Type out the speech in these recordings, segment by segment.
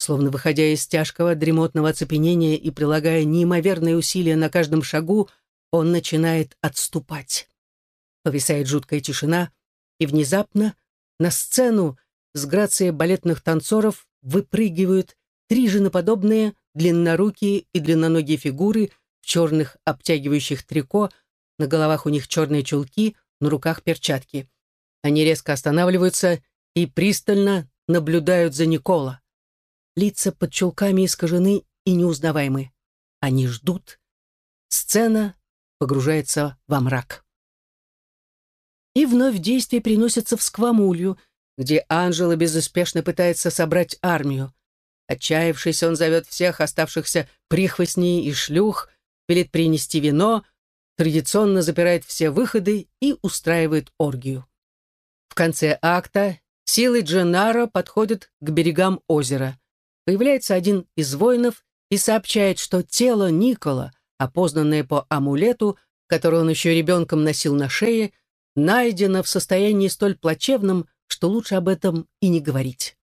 Словно выходя из тяжкого дремотного оцепенения и прилагая неимоверные усилия на каждом шагу, он начинает отступать. Повисает жуткая тишина, и внезапно на сцену с грацией балетных танцоров выпрыгивают три женоподобные длиннорукие и длинноногие фигуры в черных обтягивающих трико, на головах у них черные чулки, на руках перчатки. Они резко останавливаются и пристально наблюдают за Никола. Лица под чулками искажены и неузнаваемы. Они ждут. Сцена погружается во мрак. И вновь действие переносится в Сквамулью, где Анжела безуспешно пытается собрать армию. Отчаявшись, он зовет всех оставшихся прихвостней и шлюх, велит принести вино, традиционно запирает все выходы и устраивает оргию. В конце акта силы Дженаро подходят к берегам озера. Появляется один из воинов и сообщает, что тело Никола, опознанное по амулету, который он еще ребенком носил на шее, найдено в состоянии столь плачевном, что лучше об этом и не говорить.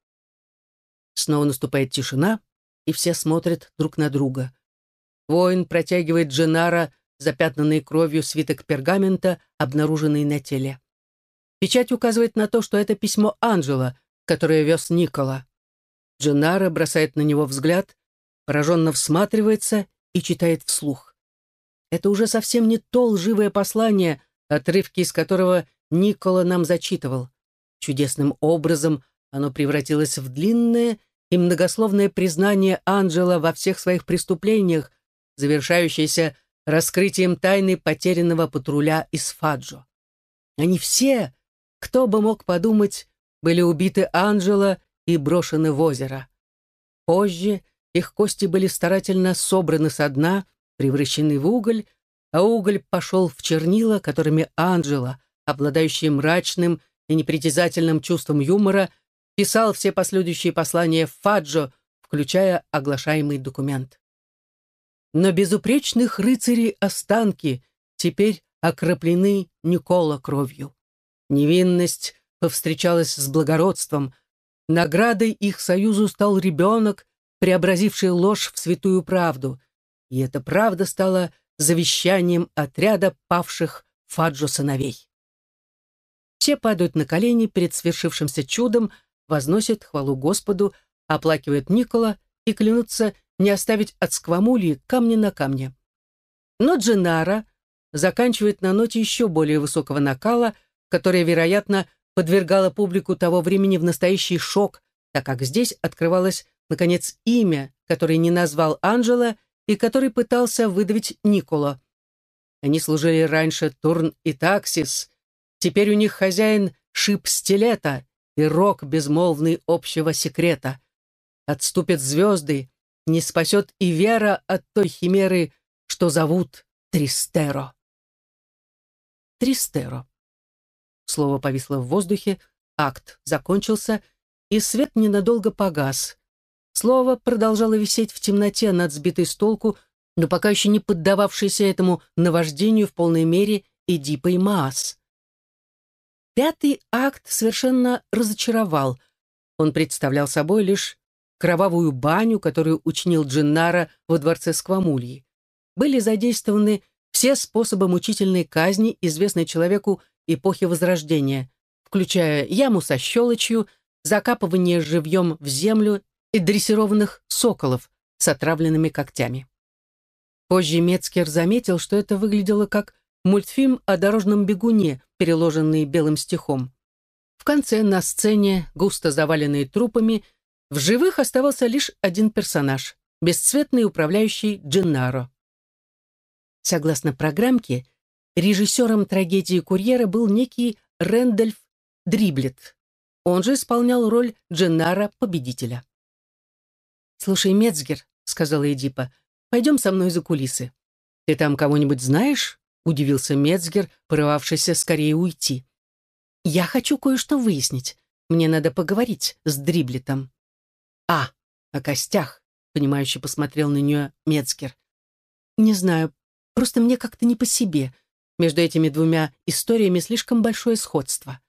Снова наступает тишина, и все смотрят друг на друга. Воин протягивает Дженара запятнанный кровью свиток пергамента, обнаруженный на теле. Печать указывает на то, что это письмо Анджела, которое вез Никола. Дженара бросает на него взгляд, пораженно всматривается и читает вслух. Это уже совсем не то лживое послание, отрывки из которого Никола нам зачитывал. Чудесным образом оно превратилось в длинное и многословное признание Анджела во всех своих преступлениях, завершающееся раскрытием тайны потерянного патруля из Фаджо. Они все, кто бы мог подумать, были убиты Анджело и брошены в озеро. Позже их кости были старательно собраны со дна, превращены в уголь, а уголь пошел в чернила, которыми Анджело, обладающий мрачным и непритязательным чувством юмора, писал все последующие послания Фаджо, включая оглашаемый документ. Но безупречных рыцарей останки теперь окроплены Никола кровью. Невинность повстречалась с благородством. Наградой их союзу стал ребенок, преобразивший ложь в святую правду. И эта правда стала завещанием отряда павших Фаджо сыновей. Все падают на колени перед свершившимся чудом, возносят хвалу Господу, оплакивают Никола и клянутся не оставить от сквамулии камня на камне. Но Дженара заканчивает на ноте еще более высокого накала, которая, вероятно, подвергала публику того времени в настоящий шок, так как здесь открывалось, наконец, имя, которое не назвал Анджела и который пытался выдавить Николо. Они служили раньше Турн и Таксис, теперь у них хозяин шип стилета, и рок безмолвный общего секрета. Отступят звезды, не спасет и вера от той химеры, что зовут Тристеро. Тристеро. Слово повисло в воздухе, акт закончился, и свет ненадолго погас. Слово продолжало висеть в темноте над сбитой с толку, но пока еще не поддававшейся этому наваждению в полной мере Эдипа и Маас. Пятый акт совершенно разочаровал. Он представлял собой лишь кровавую баню, которую учинил Джиннара во дворце Сквамульи. Были задействованы все способы мучительной казни, известной человеку эпохи Возрождения, включая яму со щелочью, закапывание живьем в землю и дрессированных соколов с отравленными когтями. Позже Мецкер заметил, что это выглядело как мультфильм о дорожном бегуне, переложенный белым стихом. В конце на сцене, густо заваленные трупами, в живых оставался лишь один персонаж — бесцветный управляющий Дженнаро. Согласно программке, режиссером трагедии «Курьера» был некий Рэндольф Дриблет. Он же исполнял роль Дженнара-победителя. «Слушай, Мецгер», — сказала Эдипа, — «пойдем со мной за кулисы». «Ты там кого-нибудь знаешь?» удивился Мецгер, порывавшийся скорее уйти. «Я хочу кое-что выяснить. Мне надо поговорить с Дриблетом». «А, о костях», — понимающе посмотрел на нее Мецгер. «Не знаю, просто мне как-то не по себе. Между этими двумя историями слишком большое сходство».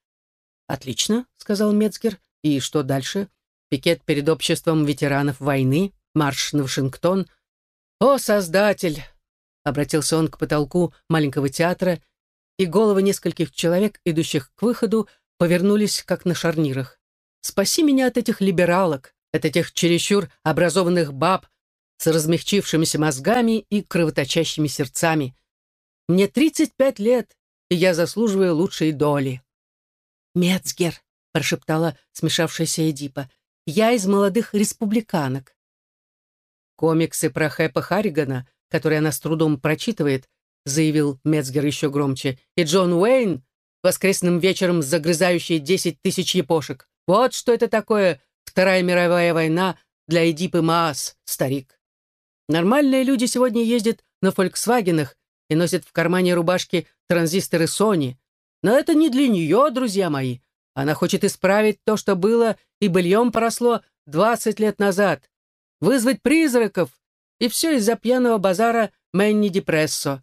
«Отлично», — сказал Мецгер. «И что дальше?» пикет перед обществом ветеранов войны, марш на Вашингтон. «О, Создатель!» — обратился он к потолку маленького театра, и головы нескольких человек, идущих к выходу, повернулись как на шарнирах. «Спаси меня от этих либералок, от этих чересчур образованных баб с размягчившимися мозгами и кровоточащими сердцами. Мне 35 лет, и я заслуживаю лучшей доли». «Мецгер», — прошептала смешавшаяся Эдипа, — «я из молодых республиканок». Комиксы про Хэпа Харригана, которые она с трудом прочитывает, заявил Мецгер еще громче, и Джон Уэйн, воскресным вечером загрызающий десять тысяч япошек. Вот что это такое Вторая мировая война для Эдипы Маас, старик. Нормальные люди сегодня ездят на «Фольксвагенах» и носят в кармане рубашки транзисторы Sony. Но это не для нее, друзья мои. Она хочет исправить то, что было и быльем поросло 20 лет назад. Вызвать призраков. И все из-за пьяного базара Мэнни Депрессо.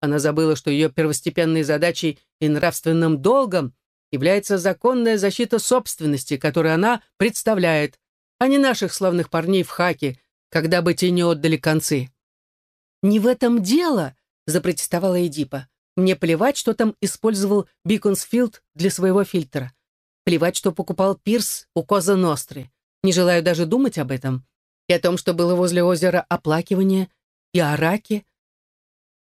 Она забыла, что ее первостепенной задачей и нравственным долгом является законная защита собственности, которую она представляет, а не наших славных парней в хаке, когда бы те не отдали концы. «Не в этом дело», — запротестовала Эдипа. «Мне плевать, что там использовал Биконсфилд для своего фильтра. Плевать, что покупал Пирс у Коза Ностры. Не желаю даже думать об этом. И о том, что было возле озера оплакивания, и о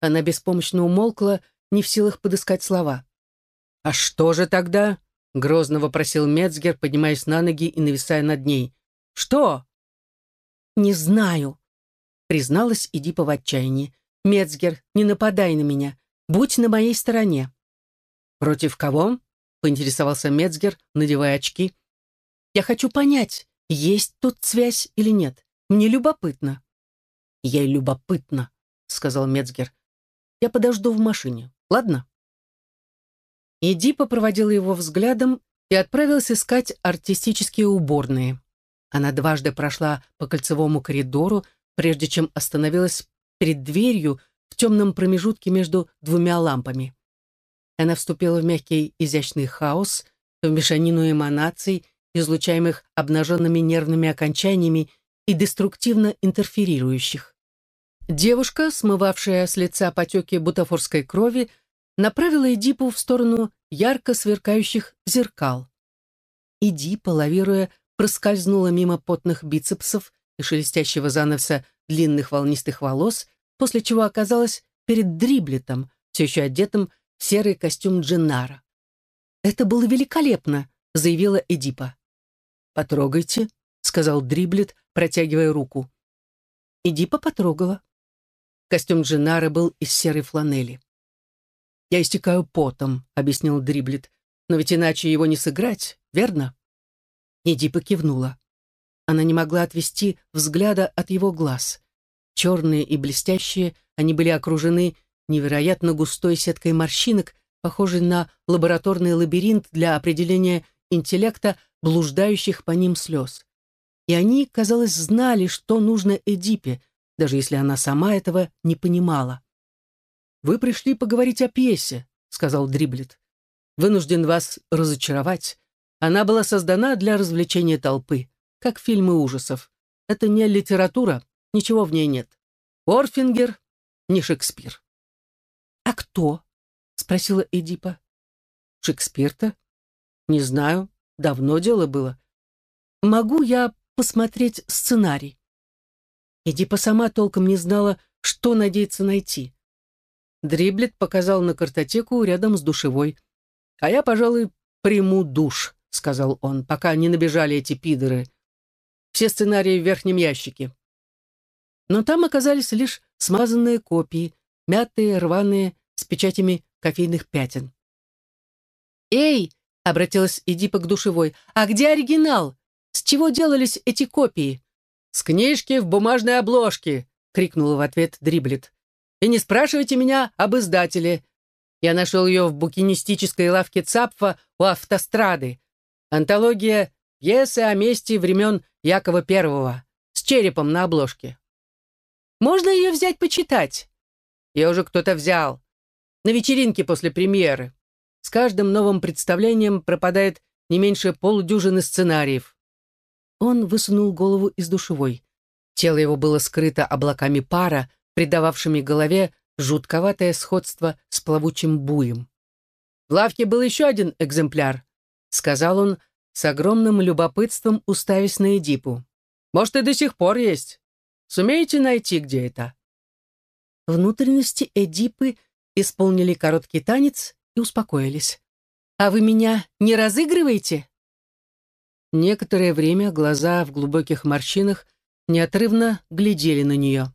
она беспомощно умолкла, не в силах подыскать слова. «А что же тогда?» — грозно вопросил Мецгер, поднимаясь на ноги и нависая над ней. «Что?» «Не знаю», — призналась Эдипа в отчаянии. «Мецгер, не нападай на меня. Будь на моей стороне». «Против кого?» — поинтересовался Мецгер, надевая очки. «Я хочу понять, есть тут связь или нет. Мне любопытно». «Ей любопытно», — сказал Мецгер. Я подожду в машине, ладно?» Эдипа проводила его взглядом и отправилась искать артистические уборные. Она дважды прошла по кольцевому коридору, прежде чем остановилась перед дверью в темном промежутке между двумя лампами. Она вступила в мягкий изящный хаос, в мешанину эманаций, излучаемых обнаженными нервными окончаниями и деструктивно интерферирующих. Девушка, смывавшая с лица потеки бутафорской крови, направила Эдипу в сторону ярко сверкающих зеркал. Эдипа, лавируя, проскользнула мимо потных бицепсов и шелестящего занавеса длинных волнистых волос, после чего оказалась перед дриблетом, все еще одетым в серый костюм Дженнара. «Это было великолепно», — заявила Эдипа. «Потрогайте», — сказал дриблет, протягивая руку. Эдипа потрогала. Костюм Джинара был из серой фланели. «Я истекаю потом», — объяснил Дриблет. «Но ведь иначе его не сыграть, верно?» Эдипа кивнула. Она не могла отвести взгляда от его глаз. Черные и блестящие, они были окружены невероятно густой сеткой морщинок, похожей на лабораторный лабиринт для определения интеллекта, блуждающих по ним слез. И они, казалось, знали, что нужно Эдипе, даже если она сама этого не понимала. «Вы пришли поговорить о пьесе», — сказал Дриблет. «Вынужден вас разочаровать. Она была создана для развлечения толпы, как фильмы ужасов. Это не литература, ничего в ней нет. Орфингер — не Шекспир». «А кто?» — спросила Эдипа. «Шекспир-то? Не знаю. Давно дело было. Могу я посмотреть сценарий?» Эдипа сама толком не знала, что надеется найти. Дриблет показал на картотеку рядом с душевой. «А я, пожалуй, приму душ», — сказал он, пока не набежали эти пидоры. «Все сценарии в верхнем ящике». Но там оказались лишь смазанные копии, мятые, рваные, с печатями кофейных пятен. «Эй!» — обратилась Эдипа к душевой. «А где оригинал? С чего делались эти копии?» «С книжки в бумажной обложке!» — крикнула в ответ Дриблет. «И не спрашивайте меня об издателе. Я нашел ее в букинистической лавке Цапфа у автострады. Антология пьесы о месте времен Якова Первого с черепом на обложке. Можно ее взять почитать? Ее уже кто-то взял. На вечеринке после премьеры. С каждым новым представлением пропадает не меньше полудюжины сценариев. он высунул голову из душевой. Тело его было скрыто облаками пара, придававшими голове жутковатое сходство с плавучим буем. «В лавке был еще один экземпляр», — сказал он с огромным любопытством, уставясь на Эдипу. «Может, и до сих пор есть. Сумеете найти, где это?» Внутренности Эдипы исполнили короткий танец и успокоились. «А вы меня не разыгрываете?» Некоторое время глаза в глубоких морщинах неотрывно глядели на нее.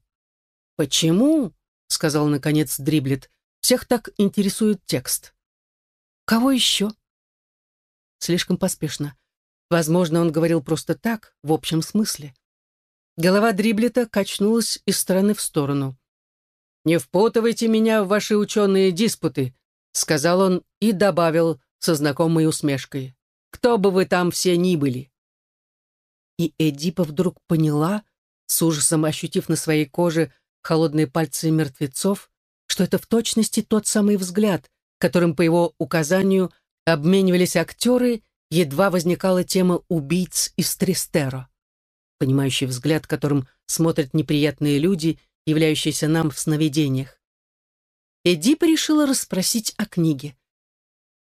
«Почему?» — сказал, наконец, Дриблет. «Всех так интересует текст». «Кого еще?» Слишком поспешно. Возможно, он говорил просто так, в общем смысле. Голова Дриблета качнулась из стороны в сторону. «Не впутывайте меня в ваши ученые диспуты», — сказал он и добавил со знакомой усмешкой. «Кто бы вы там все ни были». И Эдипа вдруг поняла, с ужасом ощутив на своей коже холодные пальцы мертвецов, что это в точности тот самый взгляд, которым по его указанию обменивались актеры, едва возникала тема убийц из Тристеро. Понимающий взгляд, которым смотрят неприятные люди, являющиеся нам в сновидениях. Эдипа решила расспросить о книге.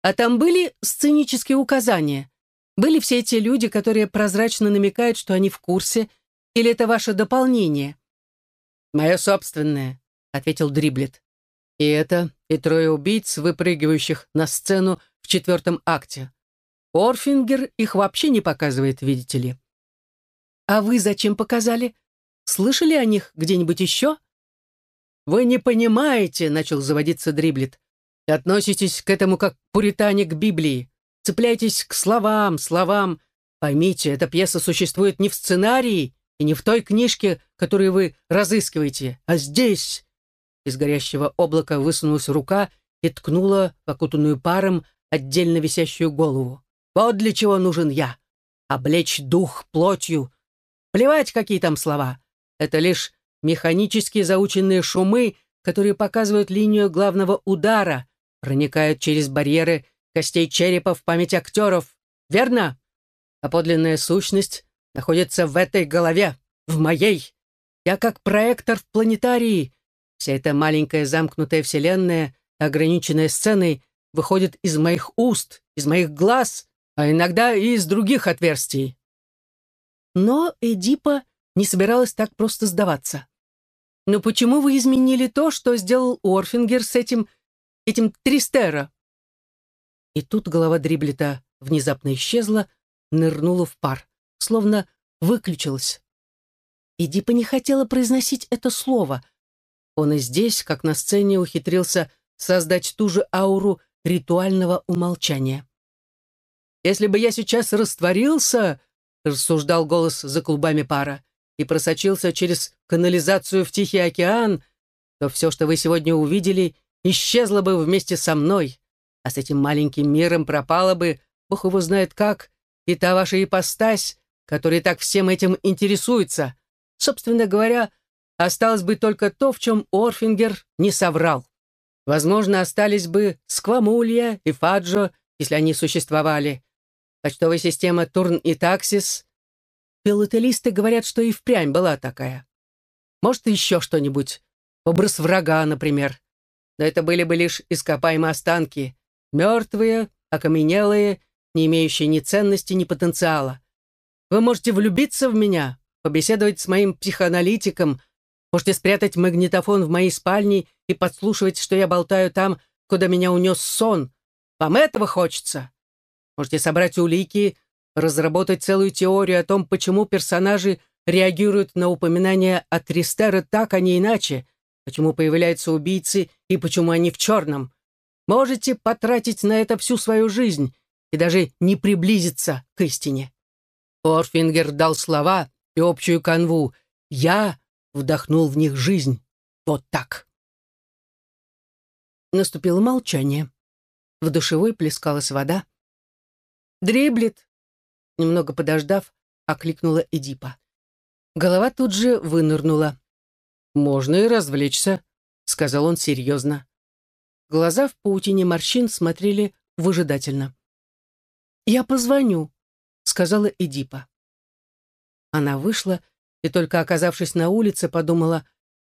А там были сценические указания? Были все эти люди, которые прозрачно намекают, что они в курсе, или это ваше дополнение? «Мое собственное», — ответил Дриблет. «И это, и трое убийц, выпрыгивающих на сцену в четвертом акте. Орфингер их вообще не показывает, видите ли». «А вы зачем показали? Слышали о них где-нибудь еще?» «Вы не понимаете», — начал заводиться Дриблет. «Относитесь к этому как пуритане к Библии. Цепляйтесь к словам, словам. Поймите, эта пьеса существует не в сценарии и не в той книжке, которую вы разыскиваете, а здесь. Из горящего облака высунулась рука и ткнула в окутанную паром отдельно висящую голову. Вот для чего нужен я. Облечь дух плотью. Плевать, какие там слова. Это лишь механически заученные шумы, которые показывают линию главного удара, проникают через барьеры костей черепа в память актеров, верно? А подлинная сущность находится в этой голове, в моей. Я как проектор в планетарии. Вся эта маленькая замкнутая вселенная, ограниченная сценой, выходит из моих уст, из моих глаз, а иногда и из других отверстий. Но Эдипа не собиралась так просто сдаваться. «Но почему вы изменили то, что сделал Орфингер с этим... этим Тристера?» И тут голова Дриблета внезапно исчезла, нырнула в пар, словно выключилась. Эдипа не хотела произносить это слово. Он и здесь, как на сцене, ухитрился создать ту же ауру ритуального умолчания. «Если бы я сейчас растворился», — рассуждал голос за клубами пара, «и просочился через канализацию в Тихий океан, то все, что вы сегодня увидели, исчезло бы вместе со мной а с этим маленьким миром пропала бы, бог его знает как, и та ваша ипостась, которая так всем этим интересуется. Собственно говоря, осталось бы только то, в чем Орфингер не соврал. Возможно, остались бы Сквамулья и Фаджо, если они существовали. Почтовая система Турн и Таксис. Филателисты говорят, что и впрямь была такая. Может, еще что-нибудь. Образ врага, например. Но это были бы лишь ископаемые останки, Мертвые, окаменелые, не имеющие ни ценности, ни потенциала. Вы можете влюбиться в меня, побеседовать с моим психоаналитиком, можете спрятать магнитофон в моей спальне и подслушивать, что я болтаю там, куда меня унес сон. Вам этого хочется? Можете собрать улики, разработать целую теорию о том, почему персонажи реагируют на упоминания от Тристера так, а не иначе, почему появляются убийцы и почему они в черном. Можете потратить на это всю свою жизнь и даже не приблизиться к истине. Орфингер дал слова и общую канву. Я вдохнул в них жизнь. Вот так. Наступило молчание. В душевой плескалась вода. «Дриблет!» Немного подождав, окликнула Эдипа. Голова тут же вынырнула. «Можно и развлечься», — сказал он серьезно. Глаза в паутине морщин смотрели выжидательно. «Я позвоню», — сказала Эдипа. Она вышла и, только оказавшись на улице, подумала,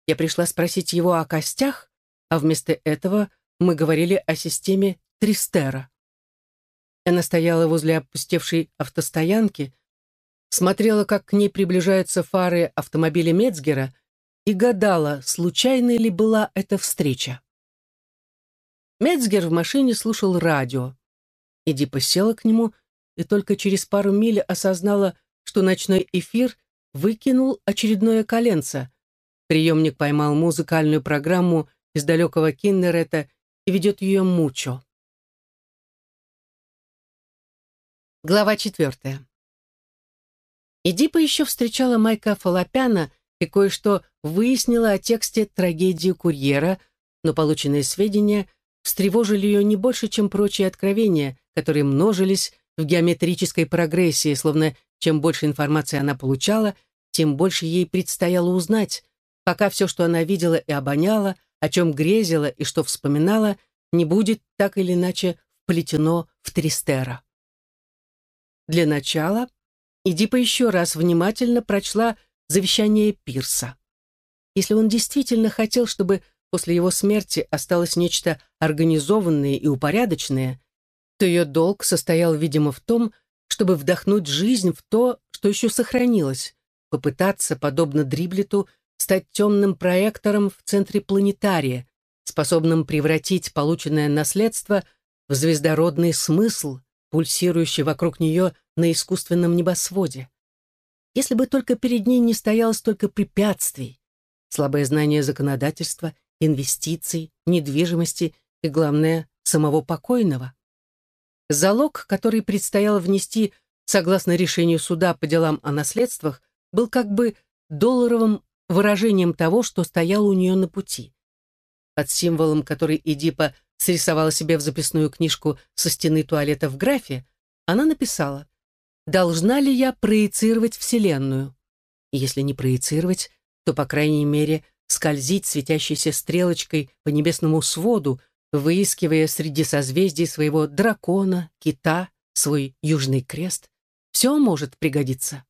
я пришла спросить его о костях, а вместо этого мы говорили о системе Тристера. Она стояла возле опустевшей автостоянки, смотрела, как к ней приближаются фары автомобиля Мецгера и гадала, случайной ли была эта встреча. Мецгер в машине слушал радио. Эдипа села к нему и только через пару миль осознала, что ночной эфир выкинул очередное коленце. Приемник поймал музыкальную программу из далекого Киннерета и ведет ее мучо. Глава четвертая. Эдипа еще встречала Майка Фалопяна и кое-что выяснила о тексте трагедии курьера, но полученные сведения встревожили ее не больше, чем прочие откровения, которые множились в геометрической прогрессии, словно чем больше информации она получала, тем больше ей предстояло узнать, пока все, что она видела и обоняла, о чем грезила и что вспоминала, не будет так или иначе вплетено в Тристера. Для начала Эдипа еще раз внимательно прочла завещание Пирса. Если он действительно хотел, чтобы после его смерти осталось нечто организованное и упорядоченное, то ее долг состоял, видимо, в том, чтобы вдохнуть жизнь в то, что еще сохранилось, попытаться, подобно Дриблету, стать темным проектором в центре планетария, способным превратить полученное наследство в звездородный смысл, пульсирующий вокруг нее на искусственном небосводе. Если бы только перед ней не стояло столько препятствий, слабое знание законодательства, инвестиций, недвижимости и, главное, самого покойного. Залог, который предстояло внести согласно решению суда по делам о наследствах, был как бы долларовым выражением того, что стояло у нее на пути. Под символом, который Эдипа срисовала себе в записную книжку со стены туалета в графе, она написала «Должна ли я проецировать Вселенную?» Если не проецировать, то, по крайней мере, скользить светящейся стрелочкой по небесному своду, выискивая среди созвездий своего дракона, кита, свой южный крест, все может пригодиться.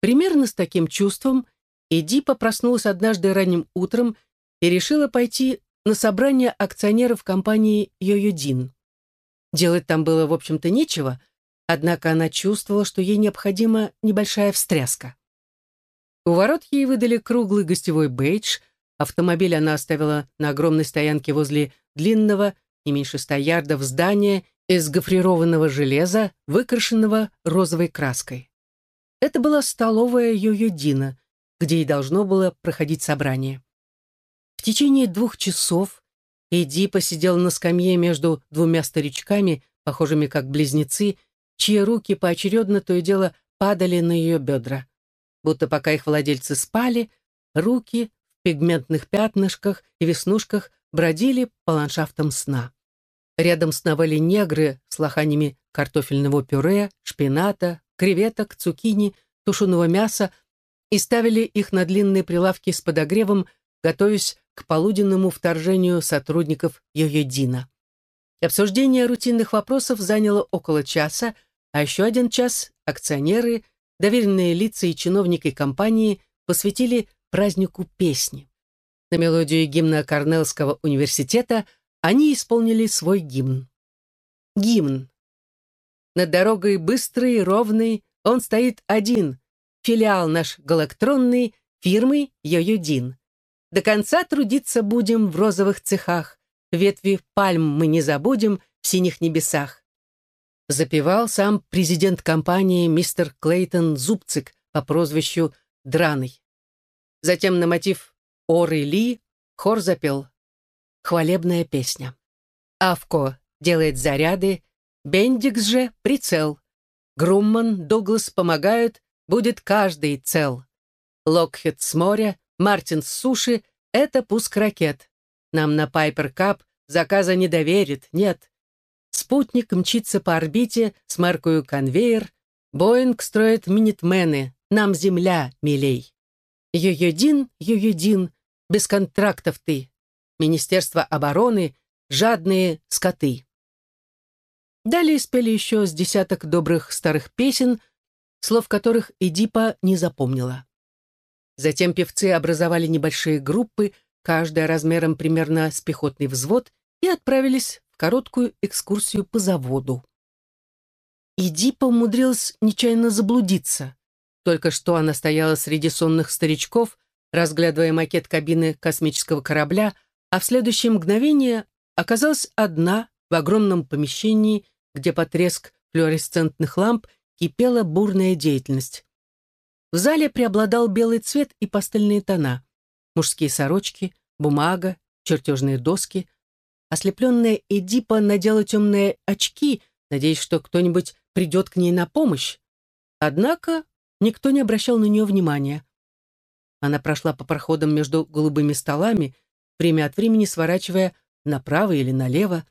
Примерно с таким чувством Эдипа проснулась однажды ранним утром и решила пойти на собрание акционеров компании «Йо-Юдин». Делать там было, в общем-то, нечего, однако она чувствовала, что ей необходима небольшая встряска. У ворот ей выдали круглый гостевой бейдж, автомобиль она оставила на огромной стоянке возле длинного, не меньше ста ярдов здания из гофрированного железа, выкрашенного розовой краской. Это была столовая Йо-Йо где и должно было проходить собрание. В течение двух часов Эди посидел на скамье между двумя старичками, похожими как близнецы, чьи руки поочередно то и дело падали на ее бедра. Будто пока их владельцы спали, руки пигментных пятнышках и веснушках бродили по ландшафтам сна. Рядом сновали негры с лоханями картофельного пюре, шпината, креветок, цукини, тушеного мяса и ставили их на длинные прилавки с подогревом, готовясь к полуденному вторжению сотрудников Йоедина. Обсуждение рутинных вопросов заняло около часа, а еще один час акционеры, доверенные лица и чиновники компании посвятили празднику песни. На мелодию гимна Корнеллского университета они исполнили свой гимн. Гимн. Над дорогой быстрый, ровный, он стоит один, филиал наш галактронный, фирмы Йоюдин. До конца трудиться будем в розовых цехах, ветви пальм мы не забудем в синих небесах. Запевал сам президент компании мистер Клейтон Зубцик по прозвищу Драный. Затем на мотив Оры Ли хор запел «Хвалебная песня». Авко делает заряды, Бендикс же прицел. Грумман, Дуглас помогают, будет каждый цел. Локхед с моря, Мартин с суши — это пуск ракет. Нам на Пайпер Кап заказа не доверит, нет. Спутник мчится по орбите с маркою конвейер. Боинг строит минитмены, нам земля милей. Ююдин, Ююдин, без контрактов ты. Министерство обороны, жадные скоты. Далее спели еще с десяток добрых старых песен, слов которых Эдипа не запомнила. Затем певцы образовали небольшие группы, каждая размером примерно с пехотный взвод, и отправились в короткую экскурсию по заводу. Эдипа умудрилась нечаянно заблудиться. Только что она стояла среди сонных старичков, разглядывая макет кабины космического корабля, а в следующее мгновение оказалась одна в огромном помещении, где потреск флуоресцентных ламп кипела бурная деятельность. В зале преобладал белый цвет и пастельные тона. Мужские сорочки, бумага, чертежные доски. Ослепленная Эдипа надела темные очки, надеясь, что кто-нибудь придет к ней на помощь. Однако никто не обращал на нее внимания. Она прошла по проходам между голубыми столами, время от времени сворачивая направо или налево.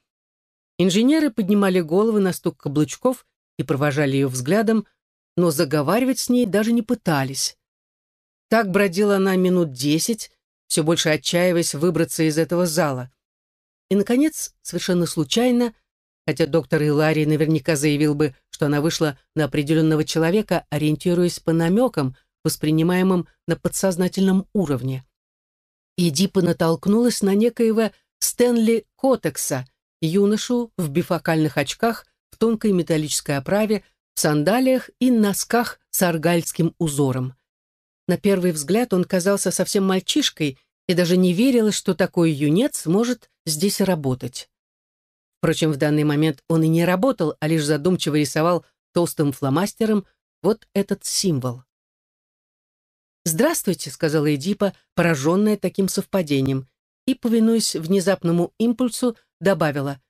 Инженеры поднимали головы на стук каблучков и провожали ее взглядом, но заговаривать с ней даже не пытались. Так бродила она минут десять, все больше отчаиваясь выбраться из этого зала. И, наконец, совершенно случайно, хотя доктор Иларий наверняка заявил бы, что она вышла на определенного человека, ориентируясь по намекам, воспринимаемым на подсознательном уровне. Эдипа натолкнулась на некоего Стэнли Котекса, юношу в бифокальных очках, в тонкой металлической оправе, сандалиях и носках с аргальским узором. На первый взгляд он казался совсем мальчишкой, и даже не верилось, что такой юнец может здесь работать. Впрочем, в данный момент он и не работал, а лишь задумчиво рисовал толстым фломастером вот этот символ. «Здравствуйте», — сказала Эдипа, пораженная таким совпадением, и, повинуясь внезапному импульсу, добавила,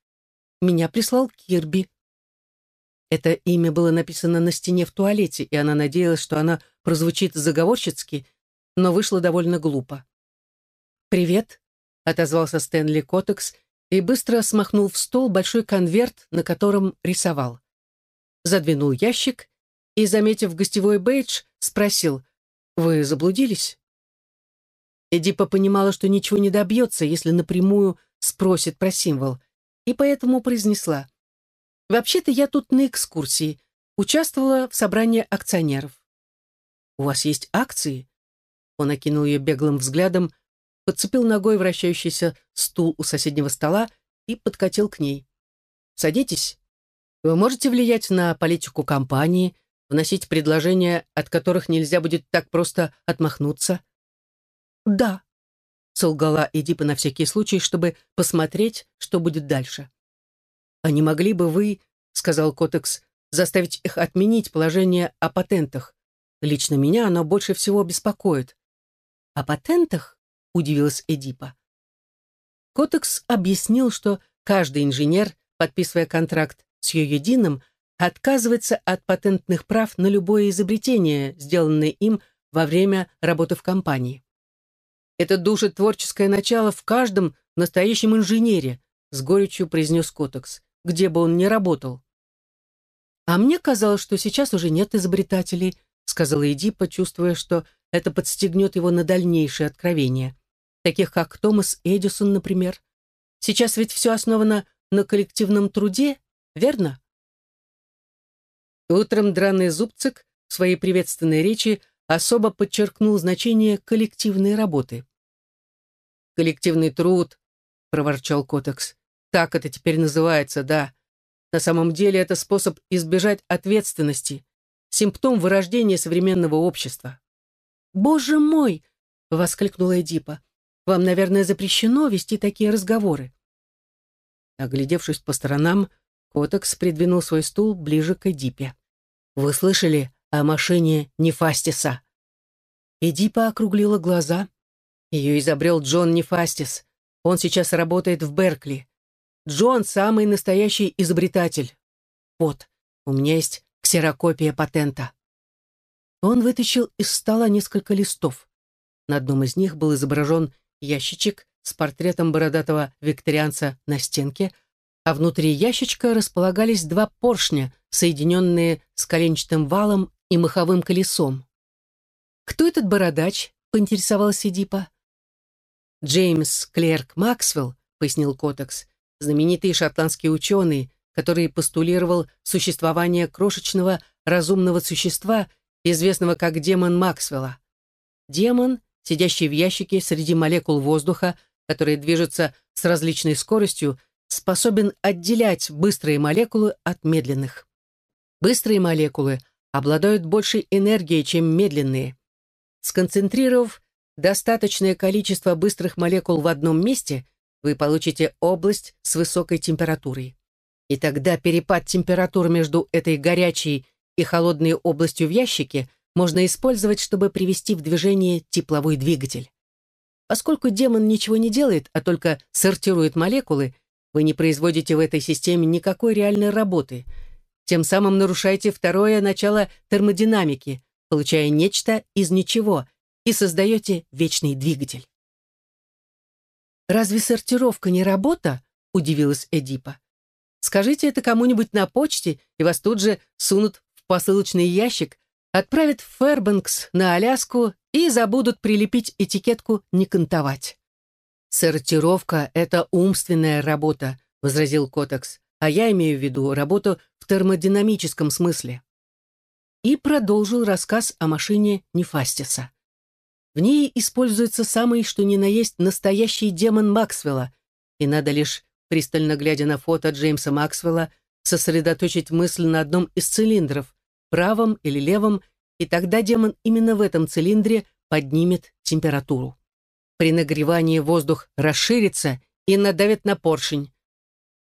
«Меня прислал Кирби». Это имя было написано на стене в туалете, и она надеялась, что она прозвучит заговорщицки, но вышло довольно глупо. «Привет», — отозвался Стэнли Котекс и быстро смахнул в стол большой конверт, на котором рисовал. Задвинул ящик и, заметив гостевой бейдж, спросил, «Вы заблудились?» Эдипа понимала, что ничего не добьется, если напрямую спросит про символ, и поэтому произнесла, Вообще-то я тут на экскурсии. Участвовала в собрании акционеров. У вас есть акции? Он окинул ее беглым взглядом, подцепил ногой вращающийся стул у соседнего стола и подкатил к ней. Садитесь. Вы можете влиять на политику компании, вносить предложения, от которых нельзя будет так просто отмахнуться? Да, солгала Эдипа на всякий случай, чтобы посмотреть, что будет дальше. «А не могли бы вы, — сказал Котекс, — заставить их отменить положение о патентах? Лично меня оно больше всего беспокоит». «О патентах?» — удивилась Эдипа. Котекс объяснил, что каждый инженер, подписывая контракт с ее единым, отказывается от патентных прав на любое изобретение, сделанное им во время работы в компании. Это душит творческое начало в каждом настоящем инженере, с горечью произнес Котекс где бы он ни работал. «А мне казалось, что сейчас уже нет изобретателей», сказала Эдипа, чувствуя, что это подстегнет его на дальнейшее откровение. Таких, как Томас Эдисон, например. Сейчас ведь все основано на коллективном труде, верно? Утром драный зубцик в своей приветственной речи особо подчеркнул значение коллективной работы. «Коллективный труд», — проворчал Котекс, так это теперь называется, да. На самом деле это способ избежать ответственности, симптом вырождения современного общества. «Боже мой!» — воскликнула Эдипа. «Вам, наверное, запрещено вести такие разговоры». Оглядевшись по сторонам, Котекс придвинул свой стул ближе к Эдипе. «Вы слышали о машине Нефастиса?» Эдипа округлила глаза. Ее изобрел Джон Нефастис. Он сейчас работает в Беркли. Джон самый настоящий изобретатель. Вот, у меня есть ксерокопия патента. Он вытащил из стола несколько листов. На одном из них был изображен ящичек с портретом бородатого викторианца на стенке, а внутри ящичка располагались два поршня, соединенные с коленчатым валом и маховым колесом. «Кто этот бородач?» — поинтересовался Дипа. «Джеймс Клерк Максвелл», — пояснил Котекс, знаменитый шотландский ученый, который постулировал существование крошечного разумного существа, известного как демон Максвелла. Демон, сидящий в ящике среди молекул воздуха, которые движутся с различной скоростью, способен отделять быстрые молекулы от медленных. Быстрые молекулы обладают большей энергией, чем медленные. Сконцентрировав достаточное количество быстрых молекул в одном месте, вы получите область с высокой температурой. И тогда перепад температур между этой горячей и холодной областью в ящике можно использовать, чтобы привести в движение тепловой двигатель. Поскольку демон ничего не делает, а только сортирует молекулы, вы не производите в этой системе никакой реальной работы. Тем самым нарушаете второе начало термодинамики, получая нечто из ничего, и создаете вечный двигатель. «Разве сортировка не работа?» — удивилась Эдипа. «Скажите это кому-нибудь на почте, и вас тут же сунут в посылочный ящик, отправят в Фэрбэнкс на Аляску и забудут прилепить этикетку «не кантовать». «Сортировка — это умственная работа», — возразил Котекс, «а я имею в виду работу в термодинамическом смысле». И продолжил рассказ о машине Нефастиса. В ней используется самый что ни на есть настоящий демон Максвелла, и надо лишь, пристально глядя на фото Джеймса Максвелла, сосредоточить мысль на одном из цилиндров, правом или левом, и тогда демон именно в этом цилиндре поднимет температуру. При нагревании воздух расширится и надавит на поршень.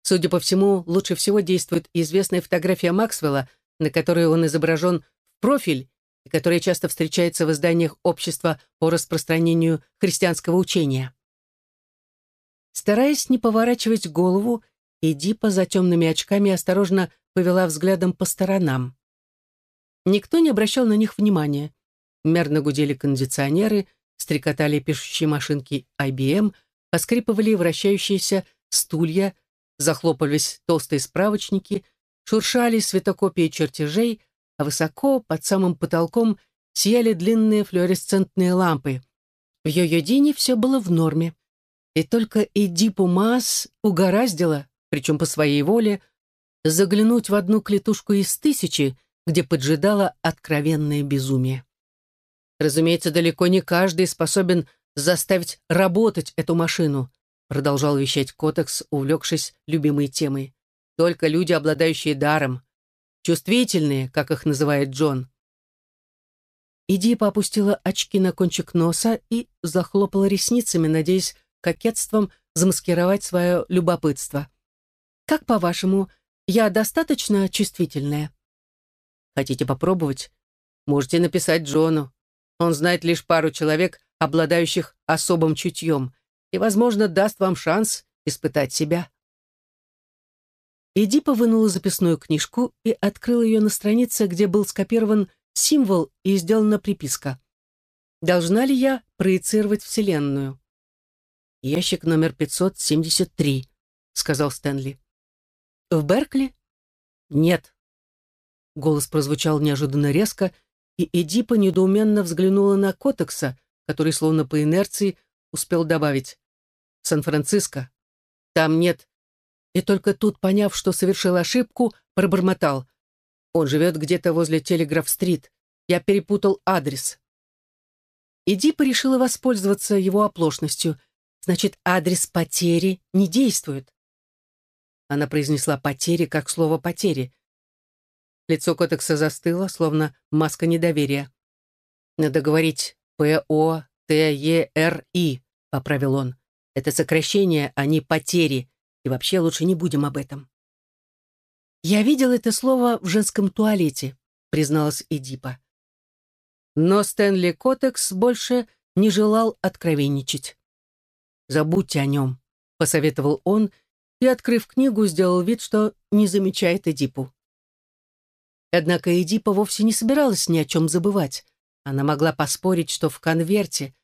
Судя по всему, лучше всего действует известная фотография Максвелла, на которой он изображен в профиль и которая часто встречается в изданиях Общества по распространению христианского учения. Стараясь не поворачивать голову, Эдипа за темными очками осторожно повела взглядом по сторонам. Никто не обращал на них внимания. Мерно гудели кондиционеры, стрекотали пишущие машинки IBM, поскрипывали вращающиеся стулья, захлопывались толстые справочники, шуршали светокопии чертежей, а высоко, под самым потолком, сияли длинные флуоресцентные лампы. В Йо-Йодине все было в норме. И только Эдипу Маас угораздило, причем по своей воле, заглянуть в одну клетушку из тысячи, где поджидало откровенное безумие. Разумеется, далеко не каждый способен заставить работать эту машину, продолжал вещать Котекс, увлекшись любимой темой. Только люди, обладающие даром, чувствительные, как их называет Джон. Идипа опустила очки на кончик носа и захлопала ресницами, надеясь кокетством замаскировать свое любопытство. «Как по-вашему, я достаточно чувствительная?» «Хотите попробовать? Можете написать Джону. Он знает лишь пару человек, обладающих особым чутьем, и, возможно, даст вам шанс испытать себя». Эдипа вынула записную книжку и открыла ее на странице, где был скопирован символ и сделана приписка. «Должна ли я проецировать Вселенную?» «Ящик номер 573», — сказал Стэнли. «В Беркли?» «Нет». Голос прозвучал неожиданно резко, и Эдипа недоуменно взглянула на Котекса, который, словно по инерции, успел добавить. «Сан-Франциско. Там нет и только тут, поняв, что совершил ошибку, пробормотал. Он живет где-то возле Телеграф-стрит. Я перепутал адрес. Эдипа решила воспользоваться его оплошностью. Значит, адрес потери не действует. Она произнесла «потери» как слово «потери». Лицо Котекса застыло, словно маска недоверия. «Надо говорить П-О-Т-Е-Р-И», — поправил он. «Это сокращение, а не потери. И вообще лучше не будем об этом. «Я видел это слово в женском туалете», — призналась Эдипа. Но Стэнли Котекс больше не желал откровенничать. «Забудьте о нем», — посоветовал он, и, открыв книгу, сделал вид, что не замечает Эдипу. Однако Эдипа вовсе не собиралась ни о чем забывать. Она могла поспорить, что в конверте,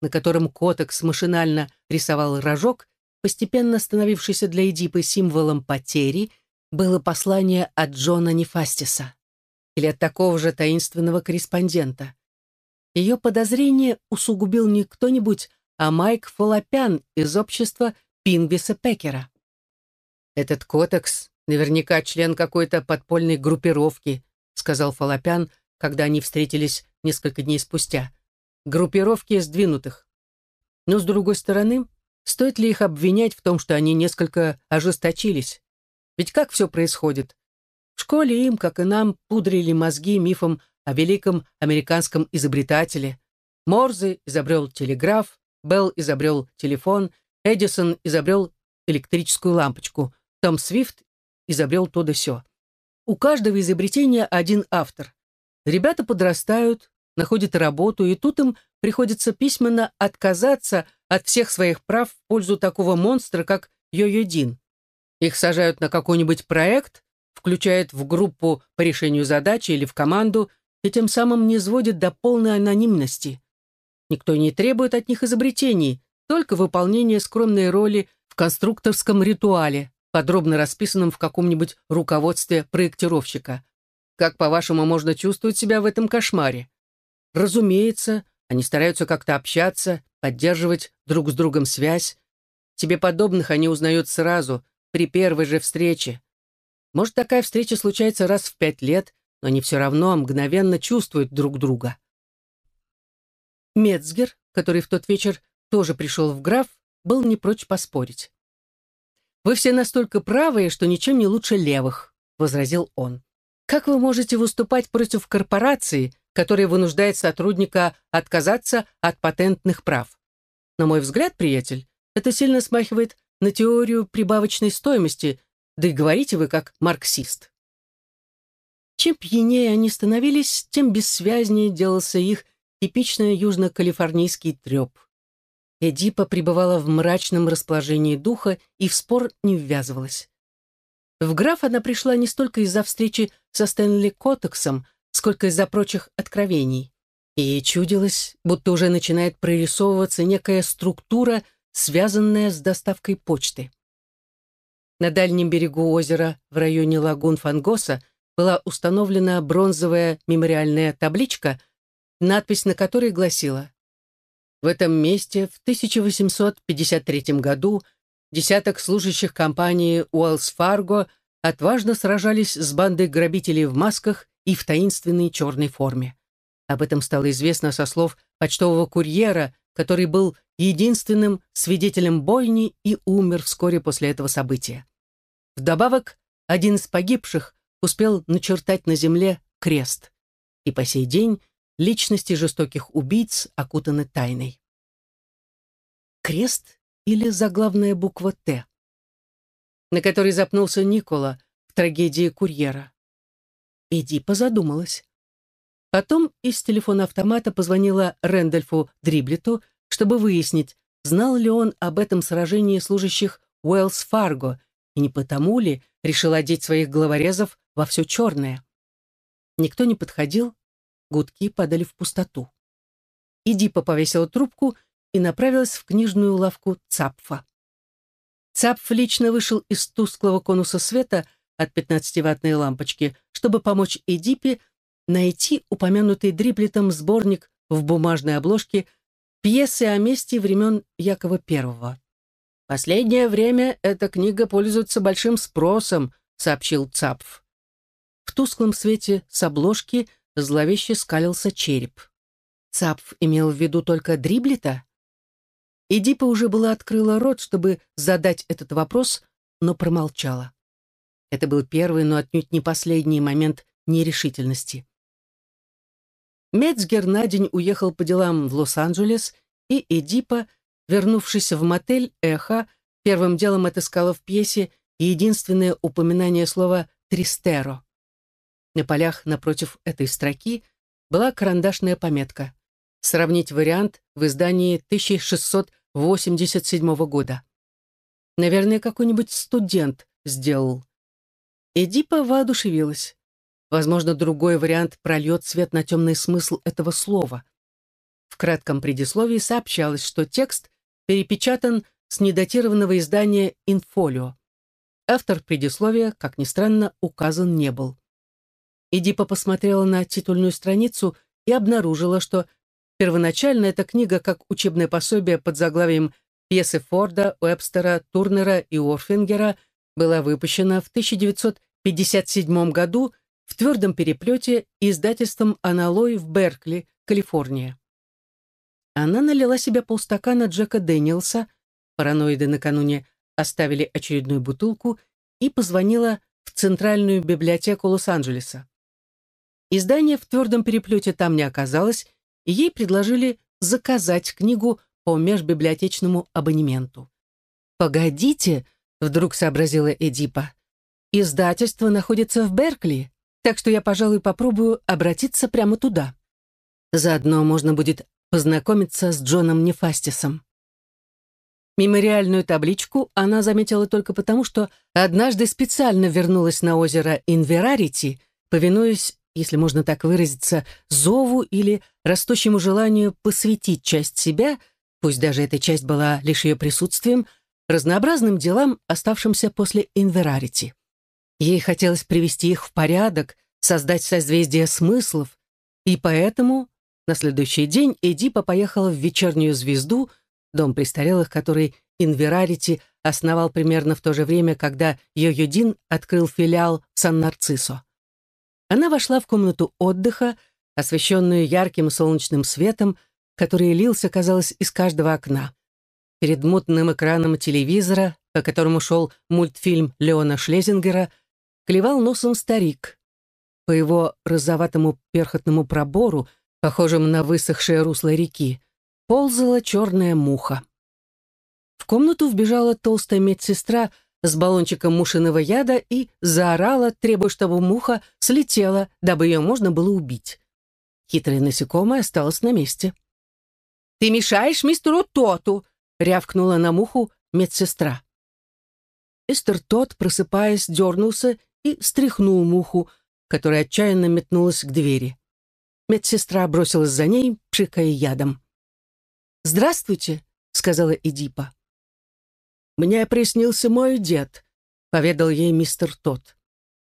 на котором Котекс машинально рисовал рожок, постепенно становившийся для Эдипы символом потери, было послание от Джона Нефастиса или от такого же таинственного корреспондента. Ее подозрение усугубил не кто-нибудь, а Майк Фолопян из общества Пингвиса Пекера. Этот кодекс наверняка член какой-то подпольной группировки, сказал Фалопян, когда они встретились несколько дней спустя. «Группировки сдвинутых. Но, с другой стороны, стоит ли их обвинять в том, что они несколько ожесточились? Ведь как все происходит? В школе им, как и нам, пудрили мозги мифом о великом американском изобретателе. Морзе изобрел телеграф, Белл изобрел телефон, Эдисон изобрел электрическую лампочку, Том Свифт изобрел то да сё. У каждого изобретения один автор. Ребята подрастают, находят работу, и тут им приходится письменно отказаться от всех своих прав в пользу такого монстра, как Йо-Йо Дин. Их сажают на какой-нибудь проект, включают в группу по решению задачи или в команду, и тем самым не сводят до полной анонимности. Никто не требует от них изобретений, только выполнение скромной роли в конструкторском ритуале, подробно расписанном в каком-нибудь руководстве проектировщика. Как, по-вашему, можно чувствовать себя в этом кошмаре? Разумеется, они стараются как-то общаться, поддерживать друг с другом связь. Тебе подобных они узнают сразу, при первой же встрече. Может, такая встреча случается раз в пять лет, но они все равно мгновенно чувствуют друг друга. Мецгер, который в тот вечер тоже пришел в граф, был не прочь поспорить. «Вы все настолько правые, что ничем не лучше левых», — возразил он. «Как вы можете выступать против корпорации, которая вынуждает сотрудника отказаться от патентных прав? На мой взгляд, приятель, это сильно смахивает на теорию прибавочной стоимости, да и говорите вы как марксист». Чем пьянее они становились, тем бессвязнее делался их типичный южно-калифорнийский треп. Эдипа пребывала в мрачном расположении духа и в спор не ввязывалась. В граф она пришла не столько из-за встречи со Стэнли Коттексом, сколько из-за прочих откровений. И чудилось, будто уже начинает прорисовываться некая структура, связанная с доставкой почты. На дальнем берегу озера, в районе лагун Фангоса, была установлена бронзовая мемориальная табличка, надпись на которой гласила в этом месте в 1853 году десяток служащих компании Уэллс Фарго отважно сражались с бандой грабителей в масках и в таинственной черной форме. Об этом стало известно со слов почтового курьера, который был единственным свидетелем бойни и умер вскоре после этого события. Вдобавок, один из погибших успел начертать на земле крест. И по сей день личности жестоких убийц окутаны тайной. Крест или заглавная буква «Т», на которой запнулся Никола в трагедии курьера. Эдипа задумалась. Потом из телефона автомата позвонила Рэндольфу Дриблету, чтобы выяснить, знал ли он об этом сражении служащих Уэллс Фарго, и не потому ли решил одеть своих головорезов во все черное. Никто не подходил, Гудки падали в пустоту. Идипа повесила трубку и направилась в книжную лавку Цапфа. Цапф лично вышел из тусклого конуса света от пятнадцативатной лампочки, чтобы помочь Эдипе найти упомянутый Дриплетом сборник в бумажной обложке пьесы о месте времен Якова I. «Последнее время эта книга пользуется большим спросом», — сообщил Цапф. В тусклом свете с обложки зловеще скалился череп. Цапф имел в виду только Дриблета? Эдипа уже была открыла рот, чтобы задать этот вопрос, но промолчала. Это был первый, но отнюдь не последний момент нерешительности. Мецгер на день уехал по делам в Лос-Анджелес, и Эдипа, вернувшись в мотель «Эхо», первым делом отыскала в пьесе единственное упоминание слова «тристеро». На полях напротив этой строки была карандашная пометка «Сравнить вариант в издании 1687 года». Наверное, какой-нибудь студент сделал. Эдипа воодушевилась. Возможно, другой вариант прольет свет на темный смысл этого слова. В кратком предисловии сообщалось, что текст перепечатан с недатированного издания «Инфолио». Автор предисловия, как ни странно, указан не был. Эдипа посмотрела на титульную страницу и обнаружила, что первоначально эта книга, как учебное пособие под заглавием «Пьесы Форда, Уэбстера, Турнера и Орфингера», была выпущена в 1957 году в твердом переплете издательством «Аналой» в Беркли, Калифорния. Она налила себе полстакана Джека Дэниелса, параноиды накануне оставили очередную бутылку, и позвонила в Центральную библиотеку Лос-Анджелеса. Издание в твердом переплете там не оказалось, и ей предложили заказать книгу по межбиблиотечному абонементу. «Погодите», — вдруг сообразила Эдипа, «издательство находится в Беркли, так что я, пожалуй, попробую обратиться прямо туда. Заодно можно будет познакомиться с Джоном Нефастисом». Мемориальную табличку она заметила только потому, что однажды специально вернулась на озеро Инверарити, повинуясь, если можно так выразиться, зову или растущему желанию посвятить часть себя, пусть даже эта часть была лишь ее присутствием, разнообразным делам, оставшимся после Инверарити. Ей хотелось привести их в порядок, создать созвездие смыслов, и поэтому на следующий день Эдипа поехала в вечернюю звезду, дом престарелых, который Инверарити основал примерно в то же время, когда Йо-Юдин открыл филиал Сан-Нарцисо. Она вошла в комнату отдыха, освещенную ярким солнечным светом, который лился, казалось, из каждого окна. Перед мутным экраном телевизора, по которому шел мультфильм Леона Шлезингера, клевал носом старик. По его розоватому перхотному пробору, похожему на высохшее русло реки, ползала черная муха. В комнату вбежала толстая медсестра с баллончиком мушиного яда и заорала, требуя, чтобы муха слетела, дабы ее можно было убить. Хитрое насекомое осталось на месте. «Ты мешаешь мистеру Тоту!» — рявкнула на муху медсестра. Мистер Тот, просыпаясь, дернулся и стряхнул муху, которая отчаянно метнулась к двери. Медсестра бросилась за ней, пшикая ядом. «Здравствуйте», — сказала Эдипа. «Мне приснился мой дед», — поведал ей мистер Тот.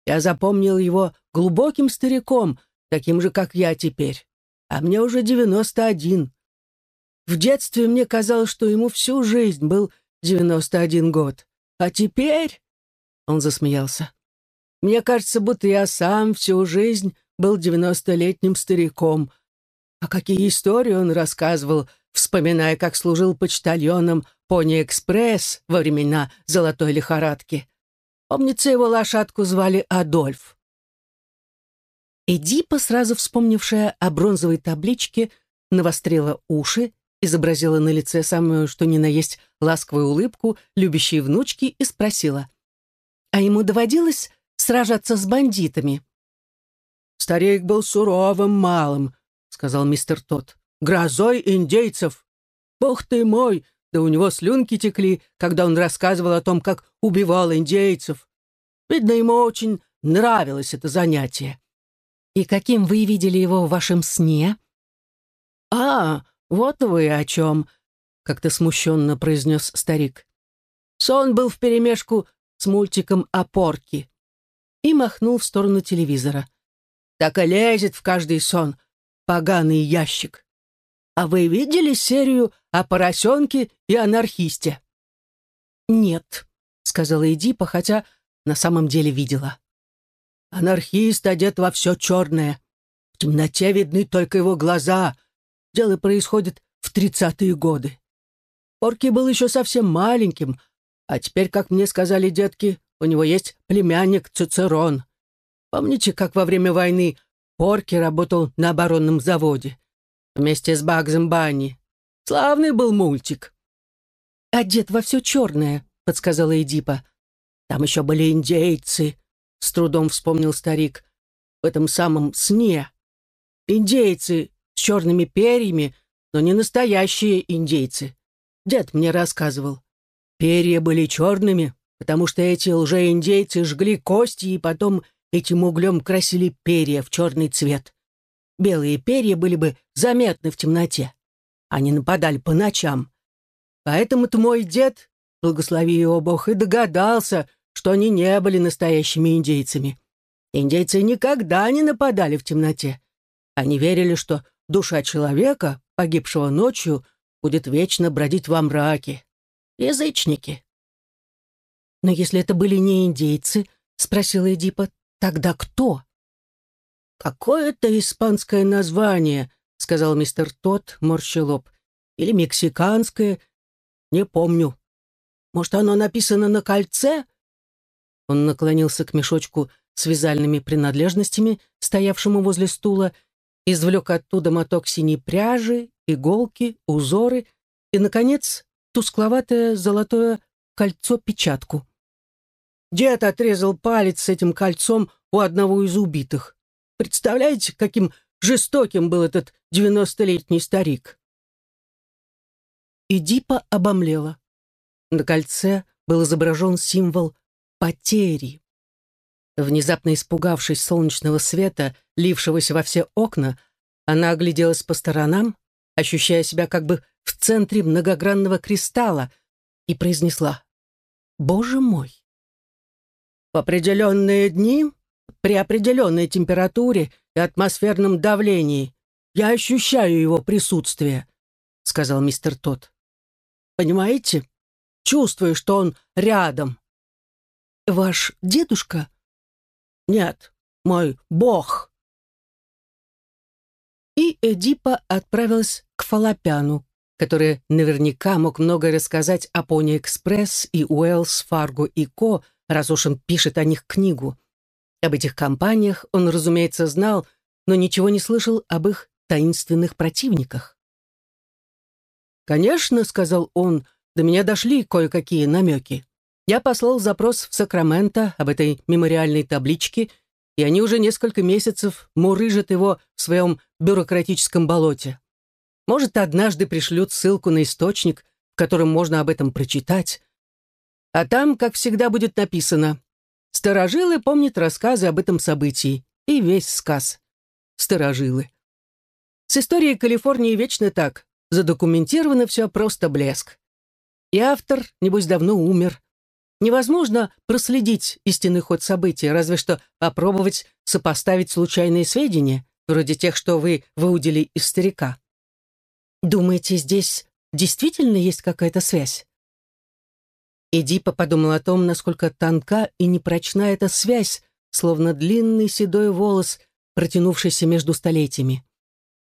«Я запомнил его глубоким стариком, таким же, как я теперь. А мне уже девяносто один. В детстве мне казалось, что ему всю жизнь был девяносто один год. А теперь...» Он засмеялся. «Мне кажется, будто я сам всю жизнь был девяностолетним стариком. А какие истории он рассказывал, вспоминая, как служил почтальоном Пони-экспресс во времена золотой лихорадки. Помнится, его лошадку звали Адольф. Эдипа, сразу вспомнившая о бронзовой табличке, навострила уши, изобразила на лице самую что ни на есть ласковую улыбку любящей внучки и спросила, «А ему доводилось сражаться с бандитами?» «Старик был суровым малым», — сказал мистер Тот, «грозой индейцев. Бог ты мой, да у него слюнки текли, когда он рассказывал о том, как убивал индейцев. Видно, ему очень нравилось это занятие. «И каким вы видели его в вашем сне?» «А, вот вы о чем», — как-то смущенно произнес старик. Сон был вперемешку с мультиком о порке. И махнул в сторону телевизора. Так и лезет в каждый сон, поганый ящик. А вы видели серию о поросенке и анархисте?» «Нет», — сказала Эдипа, хотя на самом деле видела. «Анархист одет во все черное. В темноте видны только его глаза. Дело происходит в тридцатые годы. Порки был еще совсем маленьким, а теперь, как мне сказали детки, у него есть племянник Цицерон. Помните, как во время войны Порки работал на оборонном заводе? Вместе с Багзом Банни. Славный был мультик. «Одет во все черное», — подсказала Эдипа. «Там еще были индейцы», — с трудом вспомнил старик. «В этом самом сне. Индейцы с черными перьями, но не настоящие индейцы. Дед мне рассказывал. Перья были черными, потому что эти лжеиндейцы жгли кости и потом этим углем красили перья в черный цвет белые перья были бы заметны в темноте. Они нападали по ночам. Поэтому-то мой дед, благослови его Бог, и догадался, что они не были настоящими индейцами. Индейцы никогда не нападали в темноте. Они верили, что душа человека, погибшего ночью, будет вечно бродить во мраке. Язычники. «Но если это были не индейцы, — спросила Эдипа, — тогда кто?» «Какое-то испанское название», — сказал мистер Тот, морща лоб. «Или мексиканское. Не помню. Может, оно написано на кольце?» Он наклонился к мешочку с вязальными принадлежностями, стоявшему возле стула, извлек оттуда моток синей пряжи, иголки, узоры и, наконец, тускловатое золотое кольцо-печатку. Дед отрезал палец с этим кольцом у одного из убитых. Представляете, каким жестоким был этот девяностолетний старик? И Дипа обомлела. На кольце был изображен символ потери. Внезапно испугавшись солнечного света, лившегося во все окна, она огляделась по сторонам, ощущая себя как бы в центре многогранного кристалла, и произнесла «Боже мой!». В определенные дни при определенной температуре и атмосферном давлении я ощущаю его присутствие», — сказал мистер Тот. «Понимаете? Чувствую, что он рядом». «Ваш дедушка?» «Нет, мой бог». И Эдипа отправилась к Фалапяну, который наверняка мог много рассказать о Пони Экспресс и Уэллс, Фарго и Ко, раз уж он пишет о них книгу. Об этих компаниях он, разумеется, знал, но ничего не слышал об их таинственных противниках. «Конечно», — сказал он, — «до меня дошли кое-какие намеки. Я послал запрос в Сакраменто об этой мемориальной табличке, и они уже несколько месяцев мурыжат его в своем бюрократическом болоте. Может, однажды пришлют ссылку на источник, в котором можно об этом прочитать. А там, как всегда, будет написано Старожилы помнят рассказы об этом событии и весь сказ. Старожилы. С историей Калифорнии вечно так. Задокументировано все просто блеск. И автор, небось, давно умер. Невозможно проследить истинный ход событий, разве что попробовать сопоставить случайные сведения, вроде тех, что вы выудили из старика. Думаете, здесь действительно есть какая-то связь? Эдипа подумал о том, насколько тонка и непрочна эта связь, словно длинный седой волос, протянувшийся между столетиями.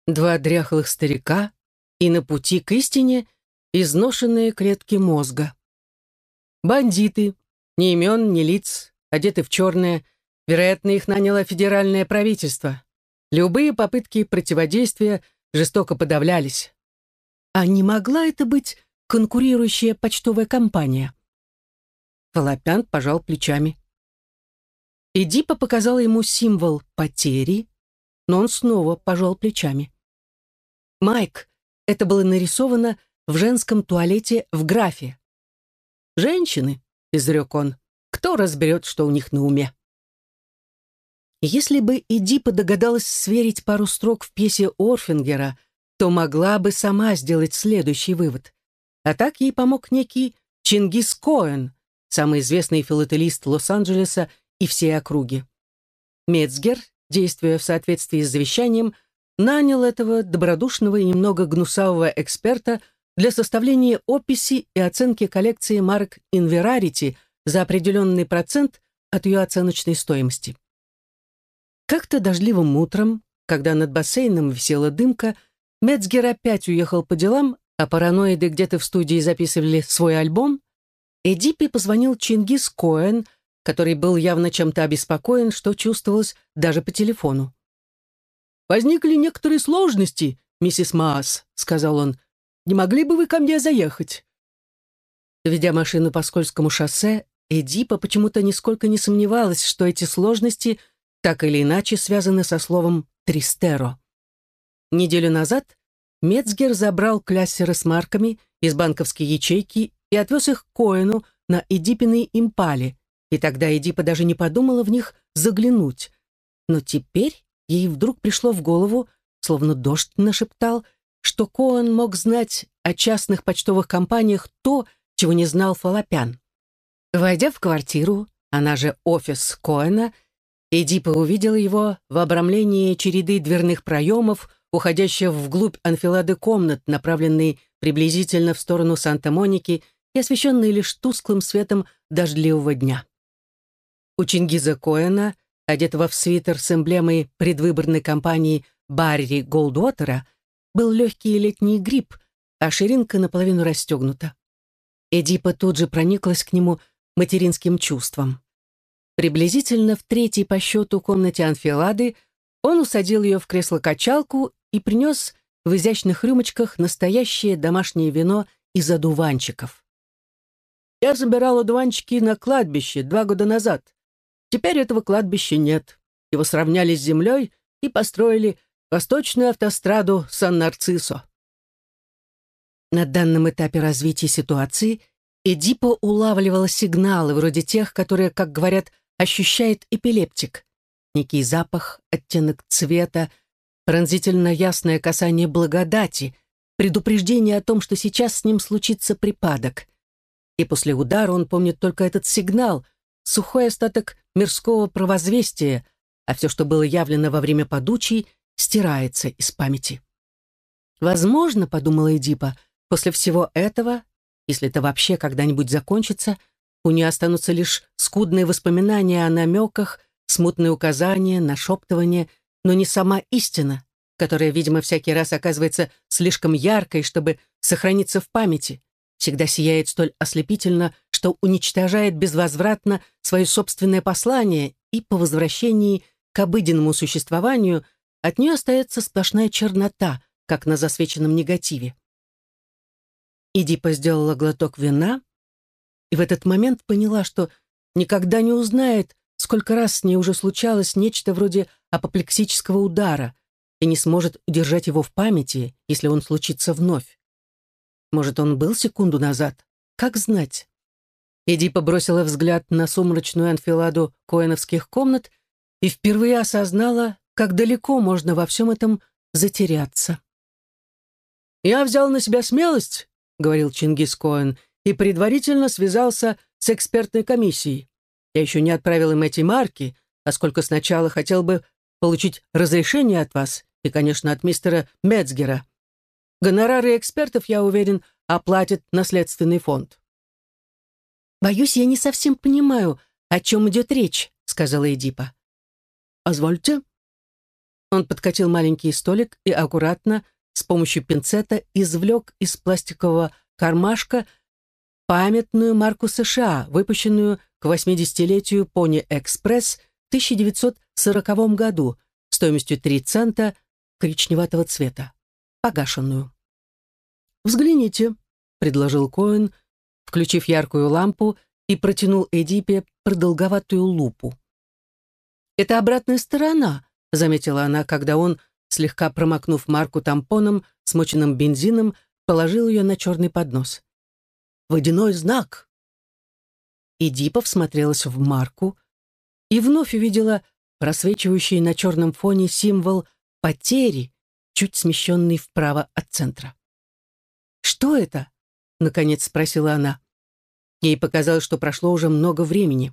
Два дряхлых старика и на пути к истине изношенные клетки мозга. Бандиты, ни имен, ни лиц, одеты в черное, вероятно, их наняло федеральное правительство. Любые попытки противодействия жестоко подавлялись. А не могла это быть конкурирующая почтовая компания? Фалопян пожал плечами. Эдипа показала ему символ потери, но он снова пожал плечами. «Майк, это было нарисовано в женском туалете в графе». «Женщины», — изрек он, — «кто разберет, что у них на уме?» Если бы Эдипа догадалась сверить пару строк в пьесе Орфингера, то могла бы сама сделать следующий вывод. А так ей помог некий Чингис Коэн, самый известный филателист Лос-Анджелеса и всей округи. Мецгер, действуя в соответствии с завещанием, нанял этого добродушного и немного гнусавого эксперта для составления описи и оценки коллекции марок Инверарити за определенный процент от ее оценочной стоимости. Как-то дождливым утром, когда над бассейном висела дымка, Мецгер опять уехал по делам, а параноиды где-то в студии записывали свой альбом, Эдипе позвонил Чингис Коэн, который был явно чем-то обеспокоен, что чувствовалось даже по телефону. «Возникли некоторые сложности, миссис Маас», — сказал он. «Не могли бы вы ко мне заехать?» Ведя машину по скользкому шоссе, Эдипа почему-то нисколько не сомневалась, что эти сложности так или иначе связаны со словом «тристеро». Неделю назад Мецгер забрал кляссеры с марками из банковской ячейки и отвез их к Коэну на Эдипиной импале, и тогда Эдипа даже не подумала в них заглянуть. Но теперь ей вдруг пришло в голову, словно дождь нашептал, что Коэн мог знать о частных почтовых компаниях то, чего не знал Фалопян. Войдя в квартиру, она же офис Коэна, Эдипа увидела его в обрамлении череды дверных проемов, уходящих вглубь анфилады комнат, направленные приблизительно в сторону Санта-Моники и освещенные лишь тусклым светом дождливого дня. У Чингиза Коэна одетого в свитер с эмблемой предвыборной кампании Барри Голдуотера, был легкий летний гриб, а ширинка наполовину расстегнута. Эдипа тут же прониклась к нему материнским чувством. Приблизительно в третьей по счету комнате анфилады он усадил ее в кресло-качалку и принес в изящных рюмочках настоящее домашнее вино из одуванчиков. «Я забирал одуванчики на кладбище два года назад. Теперь этого кладбища нет. Его сравняли с землей и построили восточную автостраду Сан-Нарцисо. На данном этапе развития ситуации Эдипа улавливала сигналы, вроде тех, которые, как говорят, ощущает эпилептик. Некий запах, оттенок цвета, пронзительно ясное касание благодати, предупреждение о том, что сейчас с ним случится припадок. И после удара он помнит только этот сигнал, сухой остаток мирского провозвестия, а все, что было явлено во время подучий, стирается из памяти. «Возможно, — подумала Эдипа, — после всего этого, если это вообще когда-нибудь закончится, у нее останутся лишь скудные воспоминания о намеках, смутные указания, нашептывания, но не сама истина, которая, видимо, всякий раз оказывается слишком яркой, чтобы сохраниться в памяти, всегда сияет столь ослепительно, что уничтожает безвозвратно свое собственное послание, и по возвращении к обыденному существованию от нее остается сплошная чернота, как на засвеченном негативе. Идипа сделала глоток вина и в этот момент поняла, что никогда не узнает, сколько раз с ней уже случалось нечто вроде апоплексического удара и не сможет удержать его в памяти, если он случится вновь. Может, он был секунду назад? Как знать? Эдипа бросила взгляд на сумрачную анфиладу коэновских комнат и впервые осознала, как далеко можно во всем этом затеряться. «Я взял на себя смелость», — говорил Чингис Коэн, «и предварительно связался с экспертной комиссией. Я еще не отправил им эти марки, поскольку сначала хотел бы получить разрешение от вас и, конечно, от мистера Мецгера. Гонорары экспертов, я уверен, оплатит наследственный фонд». «Боюсь, я не совсем понимаю, о чем идет речь», — сказала Эдипа. «Позвольте». Он подкатил маленький столик и аккуратно, с помощью пинцета, извлек из пластикового кармашка памятную марку США, выпущенную к 80-летию Пони Экспресс в 1940 году стоимостью 3 цента коричневатого цвета, погашенную. «Взгляните», — предложил Коэн, — включив яркую лампу, и протянул Эдипе продолговатую лупу. «Это обратная сторона», — заметила она, когда он, слегка промокнув марку тампоном, смоченным бензином, положил ее на черный поднос. «Водяной знак!» Эдипа всмотрелась в марку и вновь увидела просвечивающий на черном фоне символ потери, чуть смещенный вправо от центра. «Что это?» — наконец спросила она. Ей показалось, что прошло уже много времени.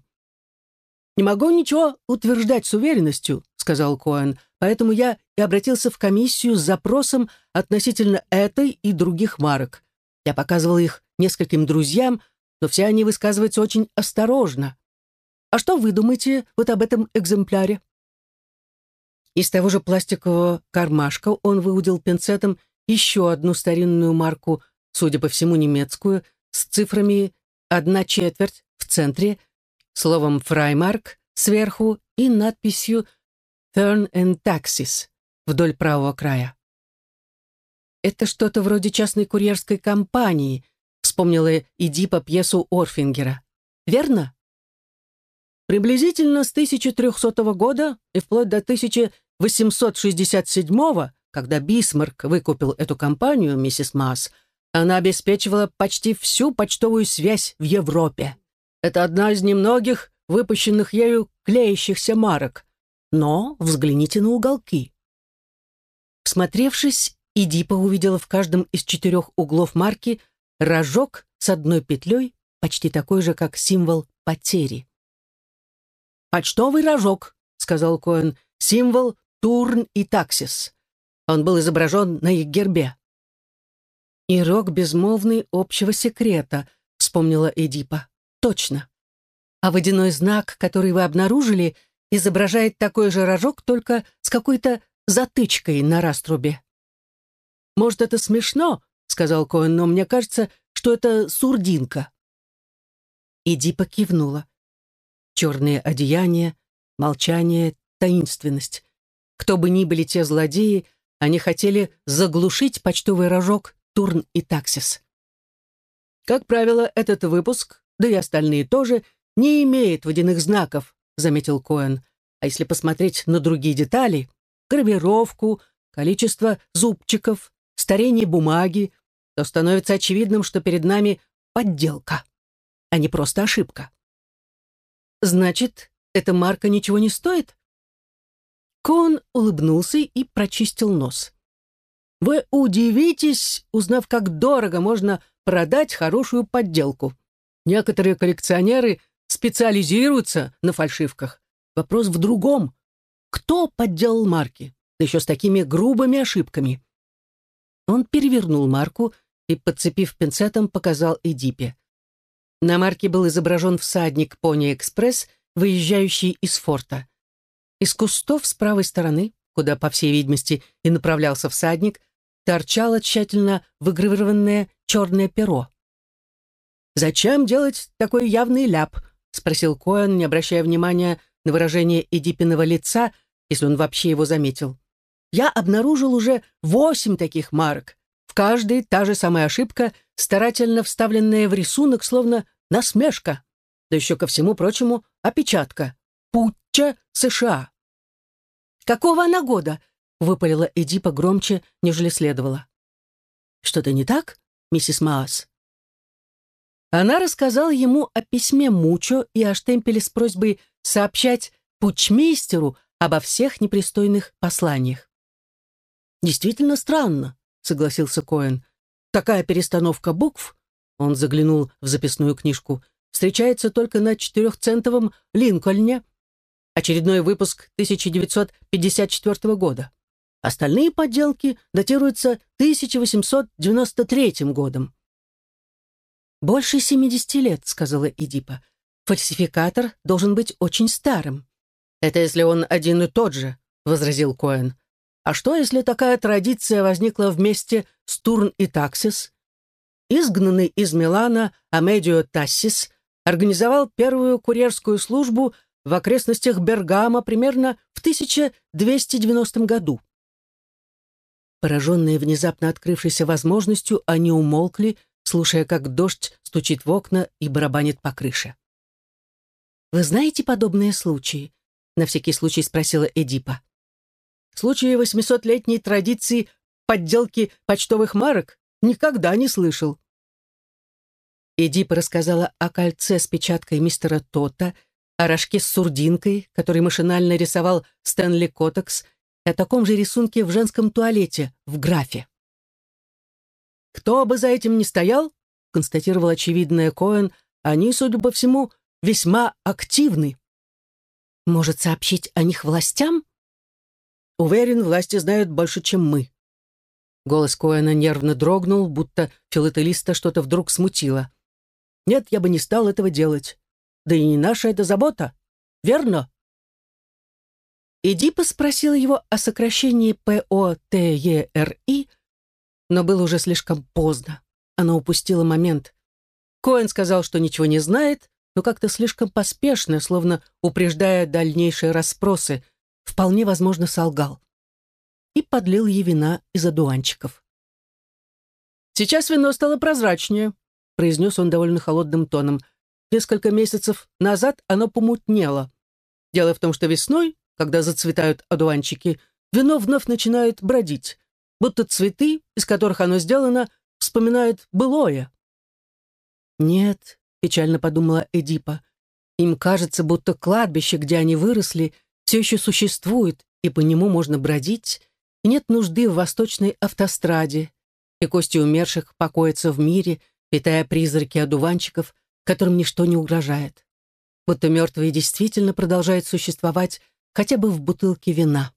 «Не могу ничего утверждать с уверенностью», — сказал Коэн, «поэтому я и обратился в комиссию с запросом относительно этой и других марок. Я показывал их нескольким друзьям, но все они высказываются очень осторожно. А что вы думаете вот об этом экземпляре?» Из того же пластикового кармашка он выудил пинцетом еще одну старинную марку судя по всему, немецкую, с цифрами «одна четверть» в центре, словом «Freimarke» сверху и надписью «Thurn und Taxis» вдоль правого края. «Это что-то вроде частной курьерской компании», вспомнила Эдипа пьесу Варфингера. «Верно?» Приблизительно с 1300 года и вплоть до 1867 когда Бисмарк выкупил эту компанию, миссис Маас, она обеспечивала почти всю почтовую связь в Европе. Это одна из немногих выпущенных ею клеящихся марок. Но взгляните на уголки. Всмотревшись, Идипа увидела в каждом из четырех углов марки рожок с одной петлей, почти такой же, как символ потери. «Почтовый рожок», — сказал Коэн, — «символ Турн и Таксис». Он был изображен на их гербе. «И рог безмолвный общего секрета», — вспомнила Эдипа. «Точно. А водяной знак, который вы обнаружили, изображает такой же рожок, только с какой-то затычкой на раструбе. «Может, это смешно?» — сказал Коэн, «но мне кажется, что это сурдинка». И Дипа кивнула. Черные одеяния, молчание, таинственность. Кто бы ни были те злодеи, они хотели заглушить почтовый рожок Турн и Таксис. Как правило, этот выпуск, да и остальные тоже, не имеет водяных знаков, заметил Коэн. А если посмотреть на другие детали, гравировку, количество зубчиков, старение бумаги, то становится очевидным, что перед нами подделка, а не просто ошибка. Значит, эта марка ничего не стоит? Кон улыбнулся и прочистил нос. Вы удивитесь, узнав, как дорого можно продать хорошую подделку. Некоторые коллекционеры специализируются на фальшивках. Вопрос в другом. Кто подделал марки? Да еще с такими грубыми ошибками. Он перевернул марку и, подцепив пинцетом, показал Эдипе. На марке был изображен всадник Пони-экспресс, выезжающий из форта. Из кустов с правой стороны, куда, по всей видимости, и направлялся всадник, торчало тщательно выгравированное черное перо. «Зачем делать такой явный ляп?» — спросил Коэн, не обращая внимания на выражение Эдипиного лица, если он вообще его заметил. «Я обнаружил уже восемь таких марок. В каждой та же самая ошибка, старательно вставленная в рисунок, словно насмешка. Да еще ко всему прочему опечатка. Путча США». «Какого она года?» — выпалила Эдипа громче, нежели следовало. «Что-то не так, миссис Маас?» Она рассказала ему о письме Мучо и о штемпеле с просьбой сообщать пучмейстеру обо всех непристойных посланиях. «Действительно странно», — согласился Коэн. «Такая перестановка букв», — он заглянул в записную книжку, «встречается только на четырехцентовом Линкольне, очередной выпуск 1954 года. Остальные подделки датируются 1893 годом. «Больше 70 лет», — сказала Эдипа. «Фальсификатор должен быть очень старым». «Это если он один и тот же», — возразил Коэн. «А что, если такая традиция возникла вместе с Турн и Таксис?» Изгнанный из Милана Амедио Тассис организовал первую курьерскую службу в окрестностях Бергама примерно в 1290 году. Пораженные внезапно открывшейся возможностью, они умолкли, слушая, как дождь стучит в окна и барабанит по крыше. «Вы знаете подобные случаи?» — на всякий случай спросила Эдипа. «Случаи восьмисотлетней традиции подделки почтовых марок никогда не слышал». Эдипа рассказала о кольце с печаткой мистера Тота, о рожке с сурдинкой, который машинально рисовал Стэнли Коттекс, и о таком же рисунке в женском туалете в графе. «Кто бы за этим ни стоял», — констатировал очевидное Коэн, «они, судя по всему, весьма активны». «Может, сообщить о них властям?» «Уверен, власти знают больше, чем мы». Голос Коэна нервно дрогнул, будто филателиста что-то вдруг смутило. «Нет, я бы не стал этого делать. Да и не наша это забота, верно?» Эдипа спросила его о сокращении ПОТЕРИ, но было уже слишком поздно. Она упустила момент. Коэн сказал, что ничего не знает, но как-то слишком поспешно, словно упреждая дальнейшие расспросы, вполне возможно солгал. И подлил ей вина из одуванчиков. «Сейчас вино стало прозрачнее», — произнес он довольно холодным тоном. «Несколько месяцев назад оно помутнело. Дело в том, что весной, когда зацветают одуванчики, вино вновь начинает бродить будто цветы, из которых оно сделано, вспоминают былое. «Нет», — печально подумала Эдипа, «им кажется, будто кладбище, где они выросли, все еще существует, и по нему можно бродить, и нет нужды в восточной автостраде, и кости умерших покоятся в мире, питая призраки одуванчиков, которым ничто не угрожает. Будто мертвые действительно продолжают существовать хотя бы в бутылке вина.